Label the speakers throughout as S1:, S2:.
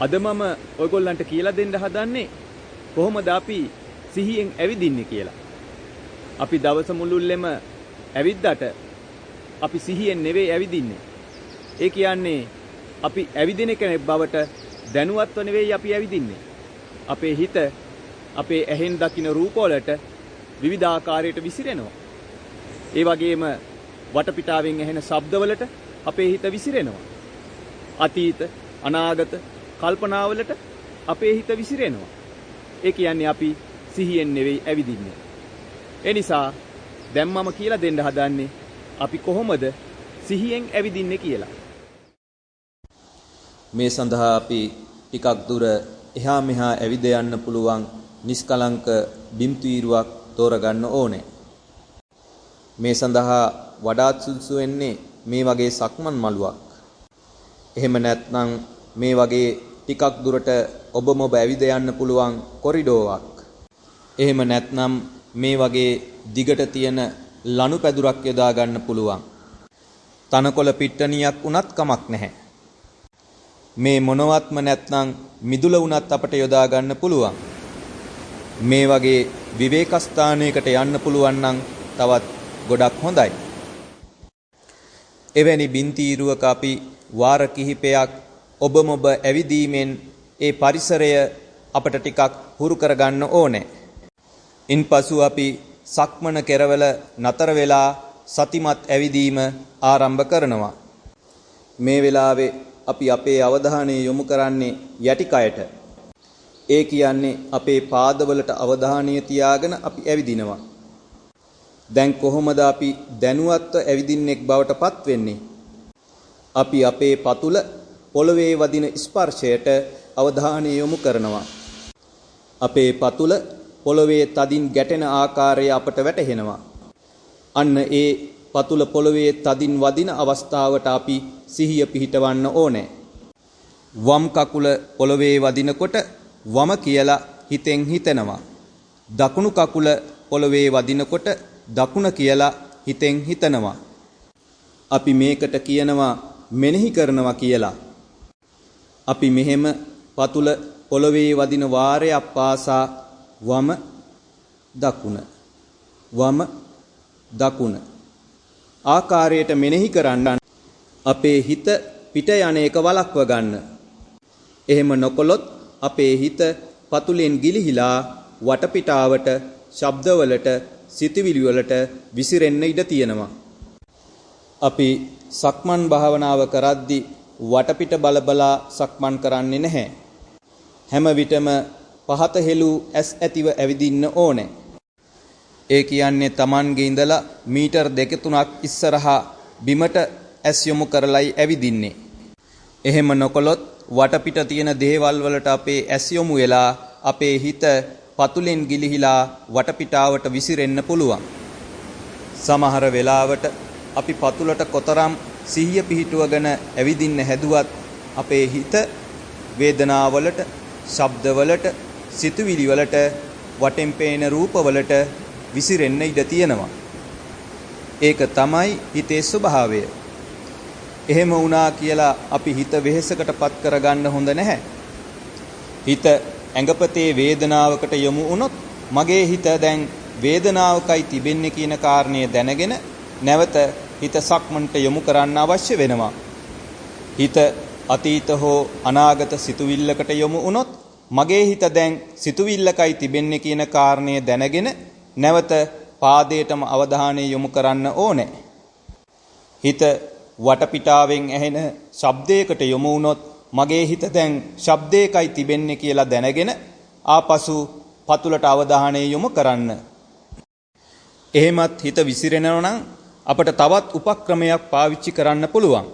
S1: අද මම ඔයගොල්ලන්ට කියලා දෙන්න හදන්නේ කොහොමද අපි සිහියෙන් ඇවිදින්නේ කියලා. අපි දවස මුළුල්ලෙම ඇවිද්දට අපි සිහියෙන් නෙවෙයි ඇවිදින්නේ. ඒ කියන්නේ අපි ඇවිදින කෙනෙක් බවට දැනුවත්ව නෙවෙයි අපි ඇවිදින්නේ. අපේ හිත අපේ ඇහෙන් දකින රූපවලට විවිධාකාරයට විසිරෙනවා. ඒ වගේම වටපිටාවෙන් ඇහෙන ශබ්දවලට අපේ හිත විසිරෙනවා. අතීත, අනාගත, කල්පනාවලට අපේ හිත විසිරෙනවා. ඒ කියන්නේ අපි සිහියෙන් නෙවෙයි ඇවිදින්නේ. ඒ නිසා දැන් මම කියලා දෙන්න හදන්නේ අපි කොහොමද සිහියෙන් ඇවිදින්නේ කියලා.
S2: මේ සඳහා අපි ටිකක් දුර එහා මෙහා ඇවිද යන්න පුළුවන් නිස්කලංක බිම්තීරුවක් තෝරගන්න ඕනේ. මේ සඳහා වඩාත් සුදුසු වෙන්නේ මේ වගේ සක්මන් මළුවක්. එහෙම නැත්නම් මේ වගේ ටිකක් දුරට ඔබ මොබ ඇවිද යන්න පුළුවන් කොරිඩෝවක්. එහෙම නැත්නම් මේ වගේ දිගට තියෙන ලනු පැදුරක් යොදා ගන්න පුළුවන්. තනකොළ පිට්ටනියක් උනත් කමක් නැහැ. මේ මොනවත්ම නැත්නම් මිදුල උනත් අපට යොදා ගන්න පුළුවන්. මේ වගේ විවේක ස්ථානයකට යන්න පුළුවන් නම් තවත් ගොඩක් හොඳයි. එවැනි බින්තීරුවක අපි වාර කිහිපයක් ඔබ මොබ ඇවිදීමෙන් ඒ පරිසරය අපට ටිකක් හුරු කරගන්න ඕනේ. ඉන්පසු අපි සක්මන කෙරවල නතර වෙලා සතිමත් ඇවිදීම ආරම්භ කරනවා. මේ වෙලාවේ අපි අපේ අවධානය යොමු කරන්නේ යටි කයට. ඒ කියන්නේ අපේ පාදවලට අවධානය තියාගෙන අපි ඇවිදිනවා. දැන් කොහොමද අපි දැනුවත්ව ඇවිදින්නෙක් බවට පත් වෙන්නේ? අපි අපේ පතුල පොළවේ වදින ස්පර්ශයට අවධානය යොමු කරනවා. අපේ පතුල පොළවේ තදින් ගැටෙන ආකාරය අපට වැටහෙනවා. අන්න ඒ පතුල පොළවේ තදින් වදින අවස්ථාවට අපි සිහිය පිහිටවන්න ඕනේ. වම් කකුල පොළවේ වදිනකොට වම කියලා හිතෙන් හිතනවා. දකුණු කකුල පොළවේ වදිනකොට දකුණ කියලා හිතෙන් හිතනවා. අපි මේකට කියනවා මෙනෙහි කරනවා කියලා. අපි මෙහෙම පතුල පොළවේ වදින වාරයක් පාසා වම දකුණ වම දකුණ ආකාරයට මෙනෙහි කරන්න අපේ හිත පිට යන එක වළක්ව ගන්න. එහෙම නොකොලොත් අපේ හිත පතුලෙන් ගිලිහිලා වටපිටාවට, ශබ්දවලට, සිතුවිලි වලට විසිරෙන්න ඉඩ තියෙනවා. අපි සක්මන් භාවනාව කරද්දී වටපිට බලබලා සක්මන් කරන්නේ නැහැ. හැම විටම පහත හෙළූ ඇස් ඇතිව ඇවිදින්න ඕනේ. ඒ කියන්නේ Tamange ඉඳලා මීටර් දෙක තුනක් ඉස්සරහා බිමට ඇස් යොමු කරලයි ඇවිදින්නේ. එහෙම නොකළොත් වටපිට තියෙන දේවල් වලට අපේ ඇස් යොමු වෙලා අපේ හිත පතුලෙන් ගිලිහිලා වටපිටාවට විසිරෙන්න පුළුවන්. සමහර වෙලාවට අපි පතුලට කොතරම් සිහිය පිහිටුවගෙන ඇවිදින්න හැදුවත් අපේ හිත වේදනාවලට, ශබ්දවලට, සිතුවිලි වලට, වටෙන් පේන රූපවලට විසිරෙන්න ඉඩ තියෙනවා. ඒක තමයි හිතේ ස්වභාවය. එහෙම වුණා කියලා අපි හිත වෙහෙසකටපත් කරගන්න හොඳ නැහැ. හිත ඇඟපතේ වේදනාවකට යොමු වුණොත් මගේ හිත දැන් වේදනාවකයි තිබෙන්නේ කියන කාරණය දැනගෙන නැවත හිත සක්මන්ට යොමු කරන්න අවශ්‍ය වෙනවා. හිත අතීත හෝ අනාගත සිතුවිල්ලකට යොමු වුණොත් මගේ හිත දැන් සිතුවිල්ලකයි තිබෙන්නේ කියන කාරණය දැනගෙන නැවත පාදයටම අවධානය යොමු කරන්න ඕනේ. හිත වටපිටාවෙන් ඇහෙන ශබ්දයකට යොමු වුණොත් මගේ හිත දැන් ශබ්දයකයි තිබෙන්නේ කියලා දැනගෙන ආපසු පතුලට අවධානය යොමු කරන්න. එහෙමත් හිත විසිරෙනවා නම් අපට තවත් උපක්‍රමයක් පාවිච්චි කරන්න පුළුවන්.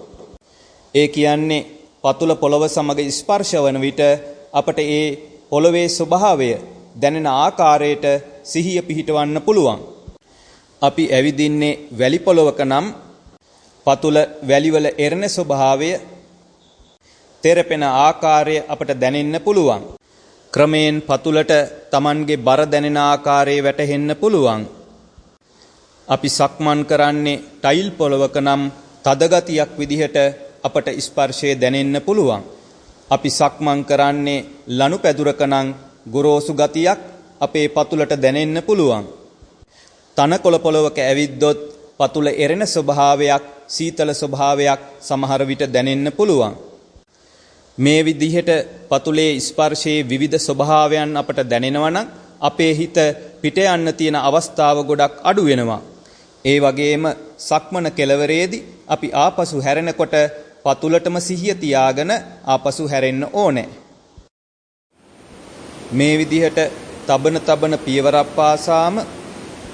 S2: ඒ කියන්නේ පතුල පොළව සමග ස්පර්ශ වන විට අපට ඒ පොළවේ ස්වභාවය දැනෙන ආකාරයට සිහිය පිහිටවන්න පුළුවන්. අපි ඇවිදින්නේ වැලි පොළවක නම් පතුල වැලිවල එරෙන ස්වභාවය තෙරපෙන ආකාරය අපට දැනෙන්න පුළුවන්. ක්‍රමයෙන් පතුලට Tamanගේ බර දැනෙන ආකාරය වැටහෙන්න පුළුවන්. අපි සක්මන් කරන්නේ ටයිල් පොළවක නම් තද ගතියක් විදිහට අපට ස්පර්ශය දැනෙන්න පුළුවන්. අපි සක්මන් කරන්නේ ලනු පැදුරකනම් ගොරෝසු ගතියක් අපේ පතුලට දැනෙන්න පුළුවන්. තනකොළ පොළවක ඇවිද්දොත් පතුල එරෙන ස්වභාවයක් සීතල ස්වභාවයක් සමහර විට දැනෙන්න පුළුවන්. මේ විදිහට පතුලේ ස්පර්ශයේ විවිධ ස්වභාවයන් අපට දැනෙනවා අපේ හිත පිට යන්න තියෙන අවස්ථාව ගොඩක් අඩු වෙනවා. ඒ වගේම සක්මන කෙලවරේදී අපි ආපසු හැරෙනකොට පතුලටම සිහිය තියාගෙන ආපසු හැරෙන්න ඕනේ. මේ විදිහට තබන තබන පියවරක් පාසාම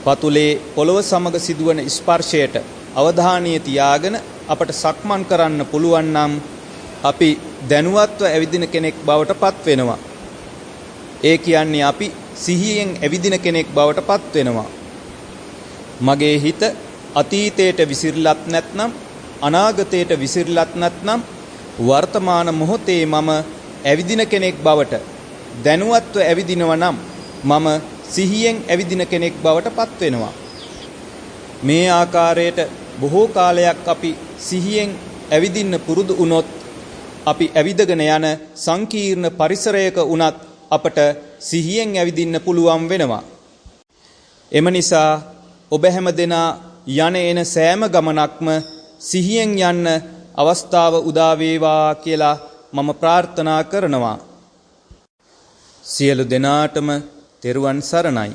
S2: පතුලේ පොළව සමග සිදුවන ස්පර්ශයට අවධානය තියාගෙන අපට සක්මන් කරන්න පුළුවන් නම් අපි දැනුවත්ව ඇවිදින කෙනෙක් බවට පත් වෙනවා. ඒ කියන්නේ අපි සිහියෙන් ඇවිදින කෙනෙක් බවට පත් වෙනවා. මගේ හිත අතීතයට විසිරලත් නැත්නම් අනාගතයට විසිරලත් නැත්නම් වර්තමාන මොහොතේ මම ඇවිදින කෙනෙක් බවට දැනුවත්ව ඇවිදිනවා නම් මම සිහියෙන් ඇවිදින කෙනෙක් බවට පත් වෙනවා. මේ ආකාරයට බොහෝ කාලයක් අපි සිහියෙන් ඇවිදින්න පුරුදු වුණොත් අපි ඇවිදගෙන යන සංකීර්ණ පරිසරයක වුණත් අපට සිහියෙන් ඇවිදින්න පුළුවන් වෙනවා. එම නිසා ඔබ හැම දෙනා යන එන සෑම ගමනක්ම සිහියෙන් යන්න අවස්ථාව උදා වේවා කියලා මම ප්‍රාර්ථනා කරනවා. සියලු දෙනාටම තෙරුවන් සරණයි